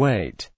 Wait.